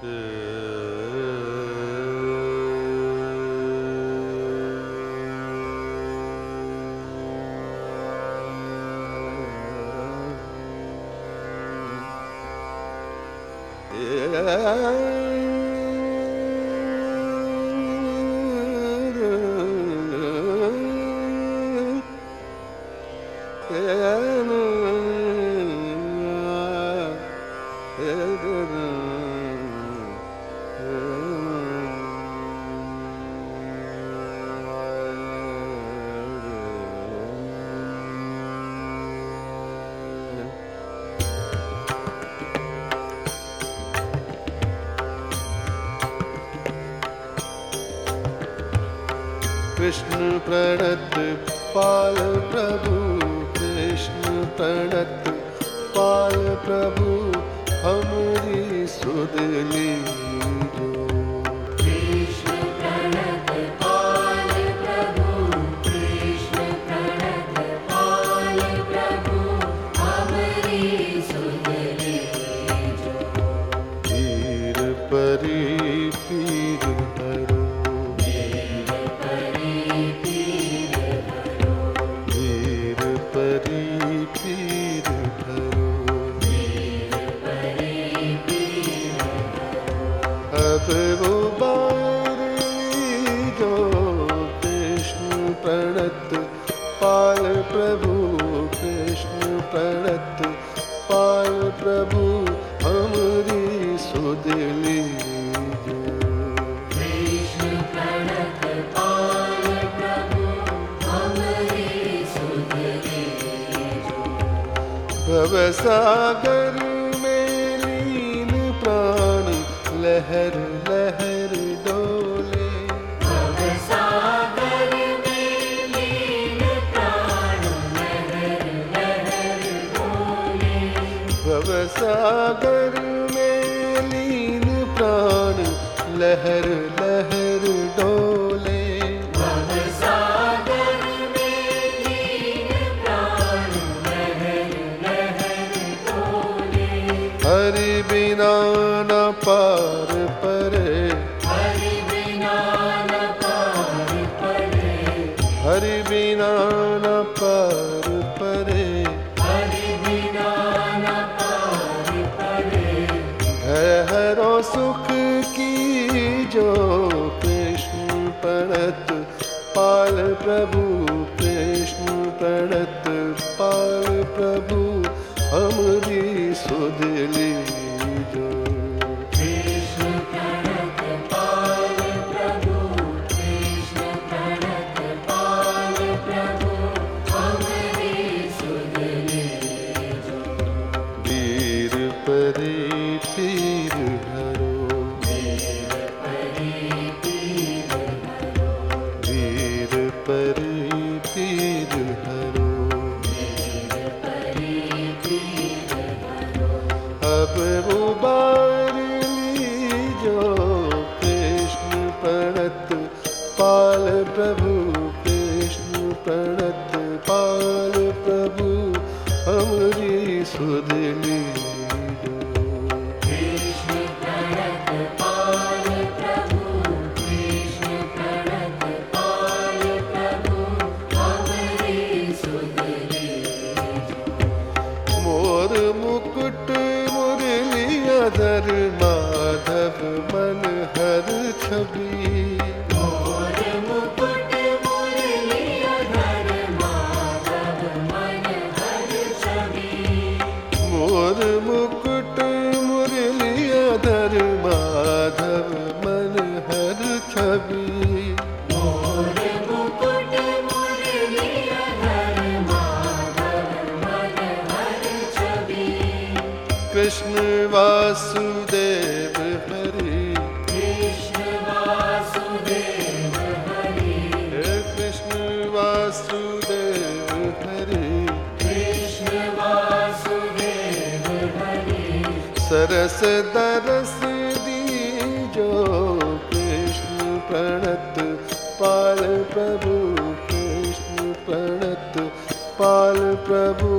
Yeah. Krishna प्रणत पाल प्रभु कृष्ण प्रणत पाल प्रभु हमरी सुदली सागर में लीन प्राण लहर लहर डोले। सागर में लीन प्राण लहर लहर डोले। भव सागर में लीन प्राण लहर लहर बिना न पार परे। हरि बिना न पार परे। हरि बिना न पार परे। हरि बिना न पार परे। है हरो सुख की जो कृष्ण प्रणत पाल प्रभु कृष्ण प्रणत। प्रभु हमरी प्रभु कृष्ण प्रणत पाल प्रभु हमरी सुदली कृष्ण वासुदेव हरि कृष्णे हे कृष्ण वसुदेव हरि कृष्ण सरस तरसीजो कृष्ण परत पालप्रभु कृष्ण परत पालप्रभु